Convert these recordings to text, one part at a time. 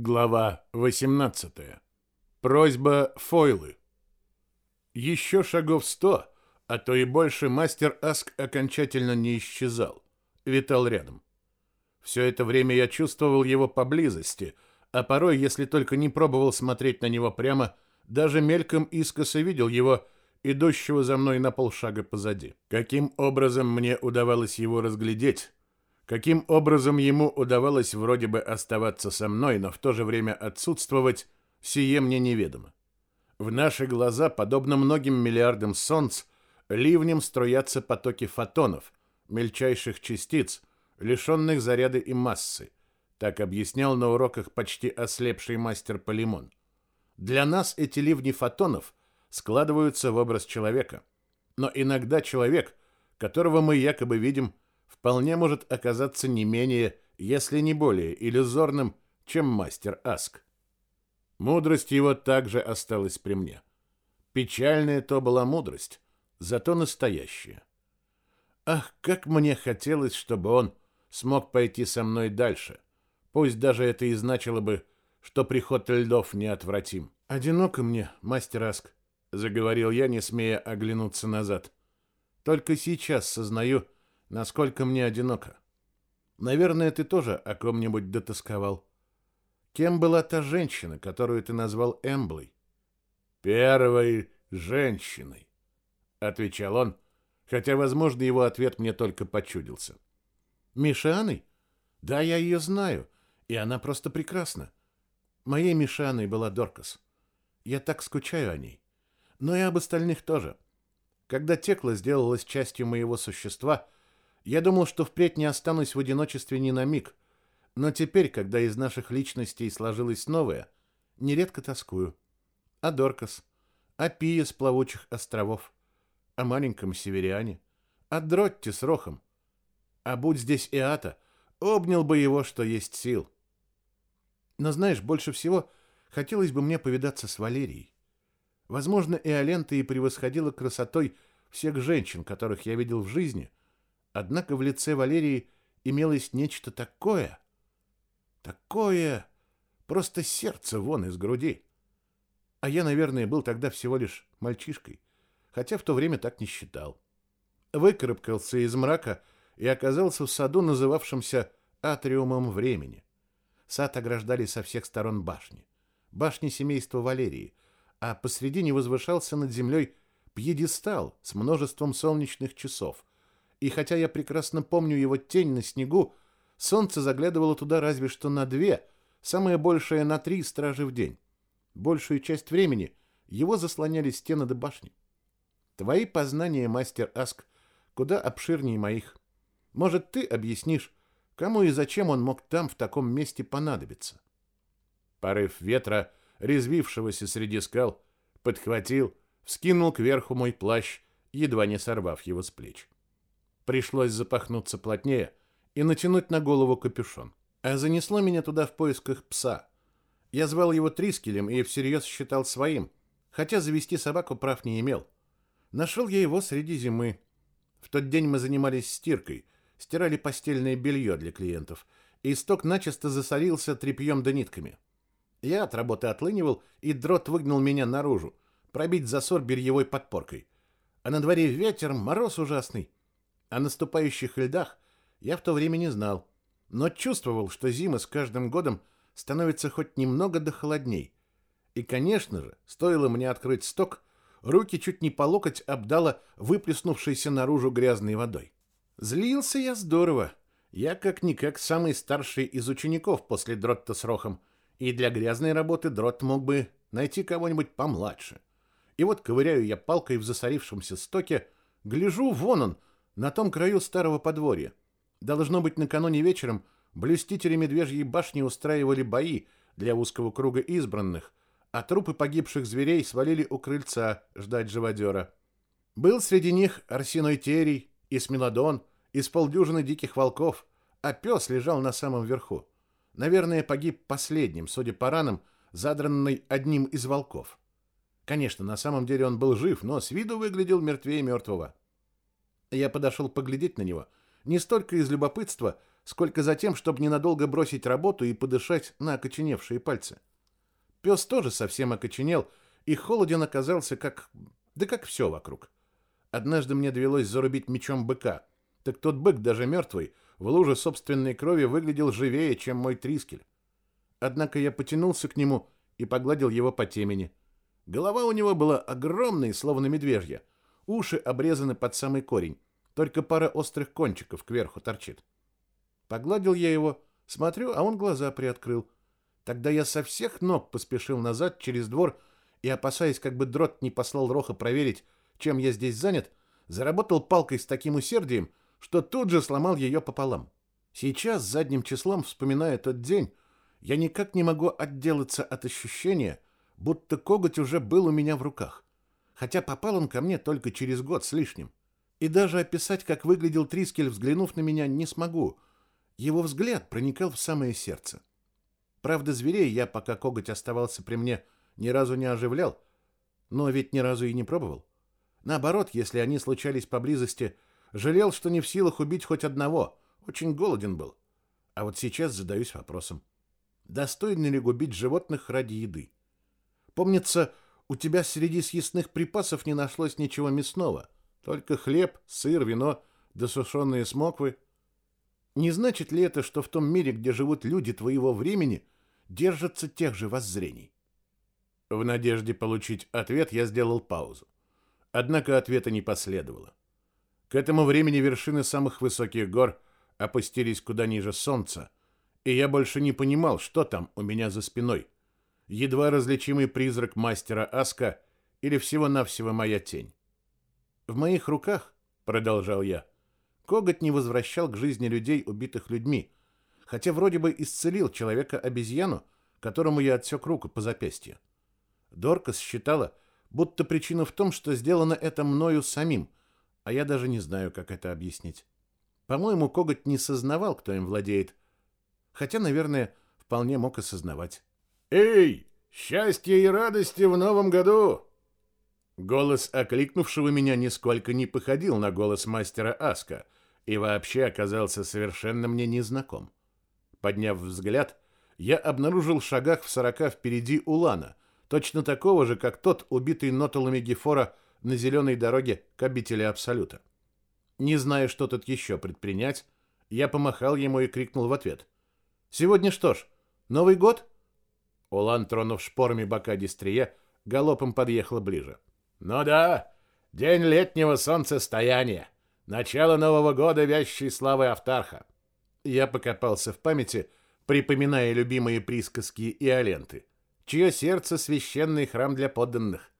Глава 18. Просьба Фойлы. Еще шагов сто, а то и больше мастер Аск окончательно не исчезал, витал рядом. Все это время я чувствовал его поблизости, а порой, если только не пробовал смотреть на него прямо, даже мельком искоса видел его, идущего за мной на полшага позади. Каким образом мне удавалось его разглядеть? Каким образом ему удавалось вроде бы оставаться со мной, но в то же время отсутствовать, сие мне неведомо. В наши глаза, подобно многим миллиардам солнц, ливнем струятся потоки фотонов, мельчайших частиц, лишенных заряда и массы. Так объяснял на уроках почти ослепший мастер Полимон. Для нас эти ливни фотонов складываются в образ человека. Но иногда человек, которого мы якобы видим, вполне может оказаться не менее, если не более иллюзорным, чем мастер Аск. Мудрость его также осталась при мне. Печальная то была мудрость, зато настоящая. Ах, как мне хотелось, чтобы он смог пойти со мной дальше. Пусть даже это и значило бы, что приход льдов неотвратим. Одиноко мне, мастер Аск, заговорил я, не смея оглянуться назад. Только сейчас сознаю, насколько мне одиноко. Наверное, ты тоже о ком-нибудь дотосковал. Кем была та женщина, которую ты назвал Эмблой? Первой женщиной, отвечал он, хотя, возможно, его ответ мне только почудился. Мишаной? Да, я ее знаю, и она просто прекрасна. Моей Мишаной была Доркас. Я так скучаю о ней. Но и об остальных тоже. Когда Текла сделалась частью моего существа — я думал, что впредь не останусь в одиночестве ни на миг, но теперь, когда из наших личностей сложилось новое, нередко тоскую. О Доркас, о Пие с плавучих островов, о маленьком северяне, о Дротте с Рохом. А будь здесь Иата, обнял бы его, что есть сил. Но знаешь, больше всего хотелось бы мне повидаться с Валерией. Возможно, Иолента и превосходила красотой всех женщин, которых я видел в жизни, Однако в лице Валерии имелось нечто такое, такое, просто сердце вон из груди. А я, наверное, был тогда всего лишь мальчишкой, хотя в то время так не считал. Выкарабкался из мрака и оказался в саду, называвшемся атриумом времени. Сад ограждали со всех сторон башни. Башни семейства Валерии, а посредине возвышался над землей пьедестал с множеством солнечных часов, и хотя я прекрасно помню его тень на снегу, солнце заглядывало туда разве что на две, самое большее на три стражи в день. Большую часть времени его заслоняли стены до башни. Твои познания, мастер Аск, куда обширнее моих. Может, ты объяснишь, кому и зачем он мог там в таком месте понадобиться? Порыв ветра, резвившегося среди скал, подхватил, вскинул кверху мой плащ, едва не сорвав его с плеч. Пришлось запахнуться плотнее и натянуть на голову капюшон. А занесло меня туда в поисках пса. Я звал его Трискелем и всерьез считал своим, хотя завести собаку прав не имел. Нашел я его среди зимы. В тот день мы занимались стиркой, стирали постельное белье для клиентов, и сток начисто засорился тряпьем да нитками. Я от работы отлынивал, и дрот выгнал меня наружу, пробить засор бельевой подпоркой. А на дворе ветер, мороз ужасный. О наступающих льдах я в то время не знал, но чувствовал, что зима с каждым годом становится хоть немного до холодней. И, конечно же, стоило мне открыть сток, руки чуть не по локоть обдало выплеснувшейся наружу грязной водой. Злился я здорово. Я как-никак самый старший из учеников после Дротта с Рохом, и для грязной работы Дрот мог бы найти кого-нибудь помладше. И вот ковыряю я палкой в засорившемся стоке, гляжу, вон он, на том краю старого подворья. Должно быть, накануне вечером блюстители Медвежьей башни устраивали бои для узкого круга избранных, а трупы погибших зверей свалили у крыльца ждать живодера. Был среди них Арсеной Терий, и Смелодон, и с полдюжины диких волков, а пес лежал на самом верху. Наверное, погиб последним, судя по ранам, задранный одним из волков. Конечно, на самом деле он был жив, но с виду выглядел мертвее мертвого. Я подошел поглядеть на него, не столько из любопытства, сколько за тем, чтобы ненадолго бросить работу и подышать на окоченевшие пальцы. Пес тоже совсем окоченел, и холоден оказался как... да как все вокруг. Однажды мне довелось зарубить мечом быка, так тот бык, даже мертвый, в луже собственной крови выглядел живее, чем мой трискель. Однако я потянулся к нему и погладил его по темени. Голова у него была огромной, словно медвежья. Уши обрезаны под самый корень. Только пара острых кончиков кверху торчит. Погладил я его, смотрю, а он глаза приоткрыл. Тогда я со всех ног поспешил назад через двор и, опасаясь, как бы дрот не послал Роха проверить, чем я здесь занят, заработал палкой с таким усердием, что тут же сломал ее пополам. Сейчас, задним числом, вспоминая тот день, я никак не могу отделаться от ощущения, будто коготь уже был у меня в руках, хотя попал он ко мне только через год с лишним. И даже описать, как выглядел Трискель, взглянув на меня, не смогу. Его взгляд проникал в самое сердце. Правда, зверей я, пока коготь оставался при мне, ни разу не оживлял, но ведь ни разу и не пробовал. Наоборот, если они случались поблизости, жалел, что не в силах убить хоть одного, очень голоден был. А вот сейчас задаюсь вопросом достойно ли губить животных ради еды. Помнится, у тебя среди съестных припасов не нашлось ничего мясного, только хлеб, сыр, вино, да сушеные смоквы. Не значит ли это, что в том мире, где живут люди твоего времени, держатся тех же воззрений? В надежде получить ответ я сделал паузу. Однако ответа не последовало. К этому времени вершины самых высоких гор опустились куда ниже солнца, и я больше не понимал, что там у меня за спиной. Едва различимый призрак мастера Аска или всего-навсего моя тень. В моих руках, продолжал я, коготь не возвращал к жизни людей, убитых людьми, хотя вроде бы исцелил человека-обезьяну, которому я отсек руку по запястью. Доркас считала, будто причина в том, что сделано это мною самим, а я даже не знаю, как это объяснить. По-моему, коготь не сознавал, кто им владеет, хотя, наверное, вполне мог осознавать. «Эй, счастья и радости в новом году!» Голос окликнувшего меня нисколько не походил на голос мастера Аска и вообще оказался совершенно мне незнаком. Подняв взгляд, я обнаружил в шагах в сорока впереди Улана, точно такого же, как тот, убитый ноталами Гефора на зеленой дороге к обители Абсолюта. Не зная, что тут еще предпринять, я помахал ему и крикнул в ответ — Сегодня что ж, Новый год? Улан, тронув шпорами бока Дистрия, галопом подъехал ближе. Ну да, день летнего солнцестояния. Начало Нового года вящей славы Автарха. Я покопался в памяти, припоминая любимые присказки и аленты. Чье сердце священный храм для подданных.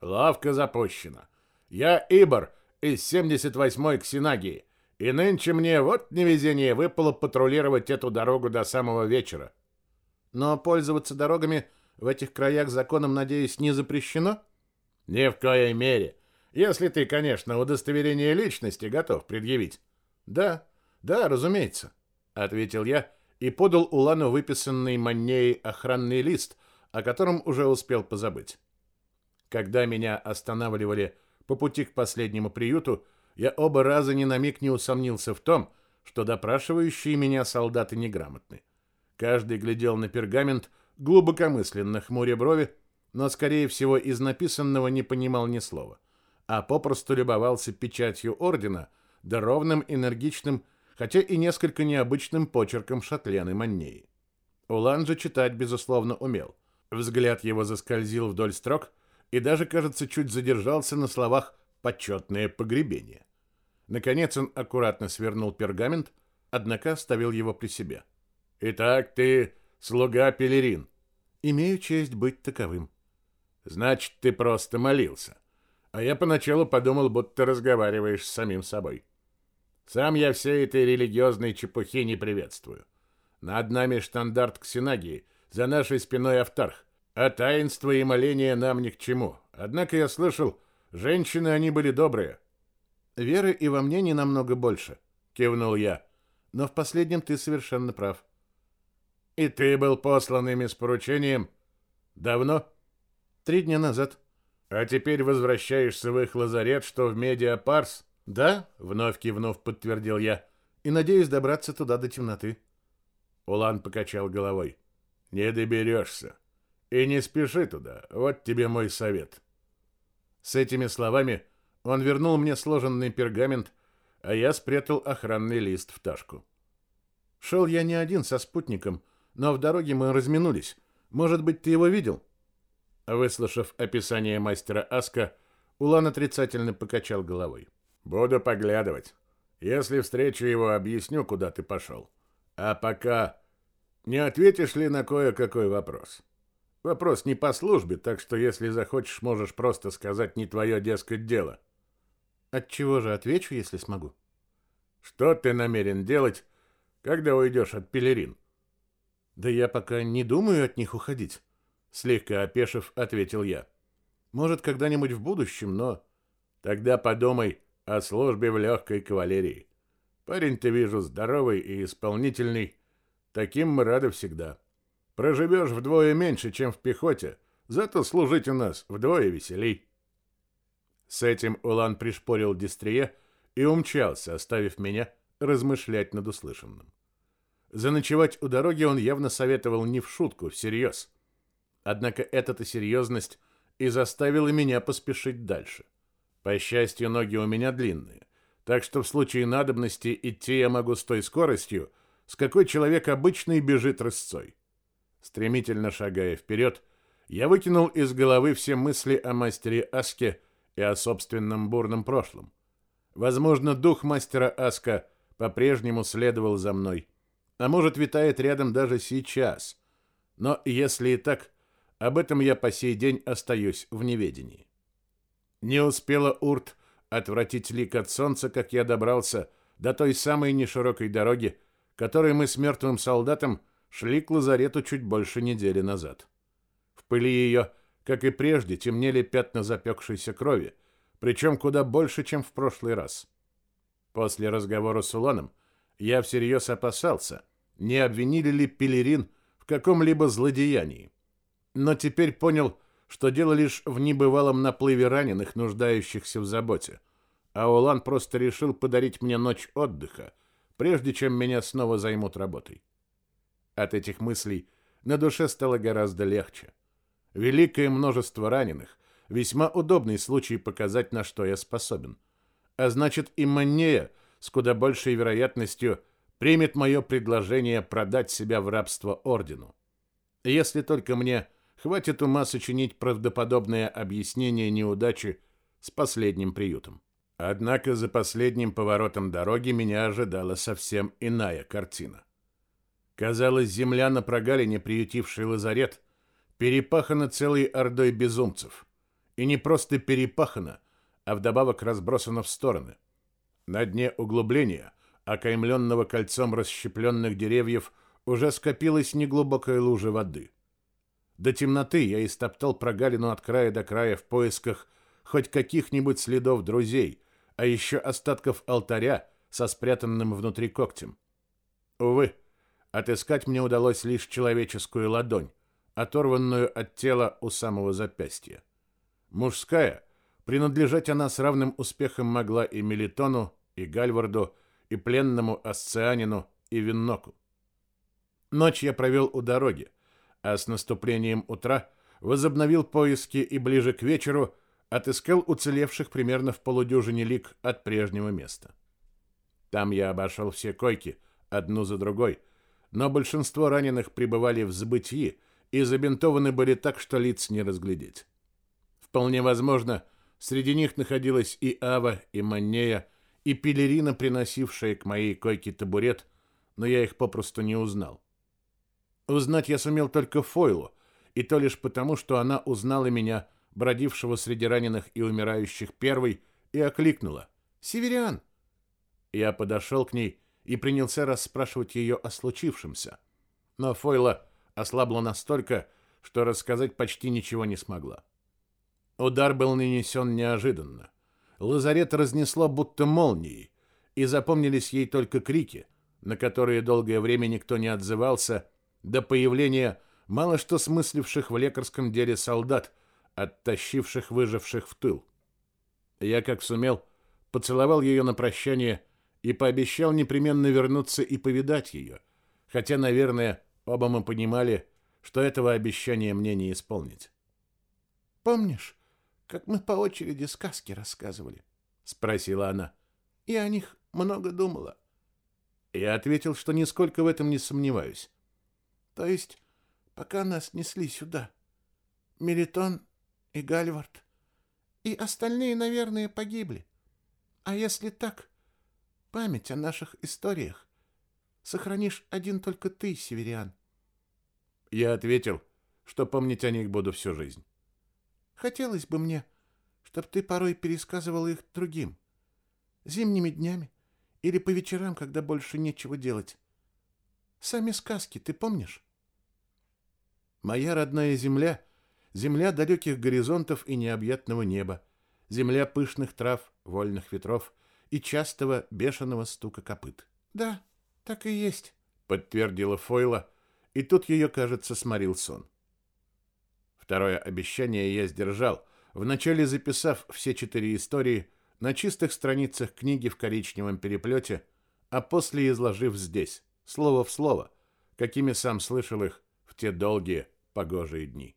Лавка запущена. Я Ибор из 78-й Ксенагии. И нынче мне вот невезение выпало патрулировать эту дорогу до самого вечера. Но пользоваться дорогами в этих краях законом, надеюсь, не запрещено? Ни в коей мере. Если ты, конечно, удостоверение личности готов предъявить. Да, да, разумеется, ответил я и подал Улану выписанный Маннеей охранный лист, о котором уже успел позабыть. Когда меня останавливали по пути к последнему приюту, я оба раза ни на миг не усомнился в том, что допрашивающие меня солдаты неграмотны. Каждый глядел на пергамент, глубокомысленно хмуря брови, но, скорее всего, из написанного не понимал ни слова, а попросту любовался печатью ордена, да ровным, энергичным, хотя и несколько необычным почерком Шатлены Маннеи. Улан же читать, безусловно, умел. Взгляд его заскользил вдоль строк и даже, кажется, чуть задержался на словах почетное погребение. Наконец он аккуратно свернул пергамент, однако оставил его при себе. «Итак, ты слуга Пелерин?» «Имею честь быть таковым». «Значит, ты просто молился. А я поначалу подумал, будто разговариваешь с самим собой. Сам я всей этой религиозной чепухи не приветствую. Над нами штандарт Ксенагии, за нашей спиной Автарх, а таинство и моление нам ни к чему. Однако я слышал, Женщины они были добрые. Веры и во мне не намного больше, кивнул я. Но в последнем ты совершенно прав. И ты был послан ими с поручением давно? Три дня назад. А теперь возвращаешься в их лазарет, что в Медиапарс? Да, вновь кивнув, подтвердил я. и надеюсь добраться туда до темноты. Улан покачал головой. Не доберешься. И не спеши туда. Вот тебе мой совет. С этими словами он вернул мне сложенный пергамент, а я спрятал охранный лист в ташку. Шел я не один со спутником, но в дороге мы разминулись. Может быть, ты его видел? Выслушав описание мастера Аска, Улан отрицательно покачал головой. Буду поглядывать. Если встречу его, объясню, куда ты пошел. А пока не ответишь ли на кое-какой вопрос? Вопрос не по службе, так что если захочешь, можешь просто сказать не твое, дескать, дело. От чего же отвечу, если смогу? Что ты намерен делать, когда уйдешь от пелерин? Да я пока не думаю от них уходить, слегка опешив, ответил я. Может, когда-нибудь в будущем, но тогда подумай о службе в легкой кавалерии. Парень ты вижу здоровый и исполнительный, таким мы рады всегда. Проживешь вдвое меньше, чем в пехоте, зато служить у нас вдвое веселей. С этим Улан пришпорил Дистрие и умчался, оставив меня размышлять над услышанным. Заночевать у дороги он явно советовал не в шутку, всерьез. Однако эта-то серьезность и заставила меня поспешить дальше. По счастью, ноги у меня длинные, так что в случае надобности идти я могу с той скоростью, с какой человек обычный бежит рысцой. Стремительно шагая вперед, я выкинул из головы все мысли о мастере Аске и о собственном бурном прошлом. Возможно, дух мастера Аска по-прежнему следовал за мной, а может, витает рядом даже сейчас. Но если и так, об этом я по сей день остаюсь в неведении. Не успела Урт отвратить лик от солнца, как я добрался до той самой неширокой дороги, которой мы с мертвым солдатом шли к лазарету чуть больше недели назад. В пыли ее, как и прежде, темнели пятна запекшейся крови, причем куда больше, чем в прошлый раз. После разговора с Уланом я всерьез опасался, не обвинили ли Пелерин в каком-либо злодеянии. Но теперь понял, что дело лишь в небывалом наплыве раненых, нуждающихся в заботе. А Улан просто решил подарить мне ночь отдыха, прежде чем меня снова займут работой. От этих мыслей на душе стало гораздо легче. Великое множество раненых — весьма удобный случай показать, на что я способен. А значит, и Маннея с куда большей вероятностью примет мое предложение продать себя в рабство Ордену. Если только мне хватит ума сочинить правдоподобное объяснение неудачи с последним приютом. Однако за последним поворотом дороги меня ожидала совсем иная картина. Казалось, земля на прогалине, приютившей лазарет, перепахана целой ордой безумцев. И не просто перепахана, а вдобавок разбросана в стороны. На дне углубления, окаймленного кольцом расщепленных деревьев, уже скопилась неглубокая лужа воды. До темноты я истоптал прогалину от края до края в поисках хоть каких-нибудь следов друзей, а еще остатков алтаря со спрятанным внутри когтем. Увы, Отыскать мне удалось лишь человеческую ладонь, оторванную от тела у самого запястья. Мужская, принадлежать она с равным успехом могла и Мелитону, и Гальварду, и пленному Асцианину, и Винноку. Ночь я провел у дороги, а с наступлением утра возобновил поиски и ближе к вечеру отыскал уцелевших примерно в полудюжине лик от прежнего места. Там я обошел все койки, одну за другой, но большинство раненых пребывали в забытии и забинтованы были так, что лиц не разглядеть. Вполне возможно, среди них находилась и Ава, и Маннея, и Пелерина, приносившая к моей койке табурет, но я их попросту не узнал. Узнать я сумел только Фойлу, и то лишь потому, что она узнала меня, бродившего среди раненых и умирающих первой, и окликнула «Северян!». Я подошел к ней и принялся расспрашивать ее о случившемся. Но Фойла ослабла настолько, что рассказать почти ничего не смогла. Удар был нанесен неожиданно. Лазарет разнесло будто молнией, и запомнились ей только крики, на которые долгое время никто не отзывался, до появления мало что смысливших в лекарском деле солдат, оттащивших выживших в тыл. Я, как сумел, поцеловал ее на прощание и пообещал непременно вернуться и повидать ее, хотя, наверное, оба мы понимали, что этого обещания мне не исполнить. «Помнишь, как мы по очереди сказки рассказывали?» — спросила она. «Я о них много думала». Я ответил, что нисколько в этом не сомневаюсь. «То есть, пока нас несли сюда, Мелитон и Гальвард, и остальные, наверное, погибли. А если так, память о наших историях сохранишь один только ты, Севериан». Я ответил, что помнить о них буду всю жизнь. Хотелось бы мне, чтобы ты порой пересказывал их другим. Зимними днями или по вечерам, когда больше нечего делать. Сами сказки ты помнишь? Моя родная земля — земля далеких горизонтов и необъятного неба, земля пышных трав, вольных ветров и частого бешеного стука копыт. — Да, так и есть, — подтвердила Фойла, и тут ее, кажется, сморил сон. Второе обещание я сдержал, вначале записав все четыре истории на чистых страницах книги в коричневом переплете, а после изложив здесь, слово в слово, какими сам слышал их в те долгие погожие дни.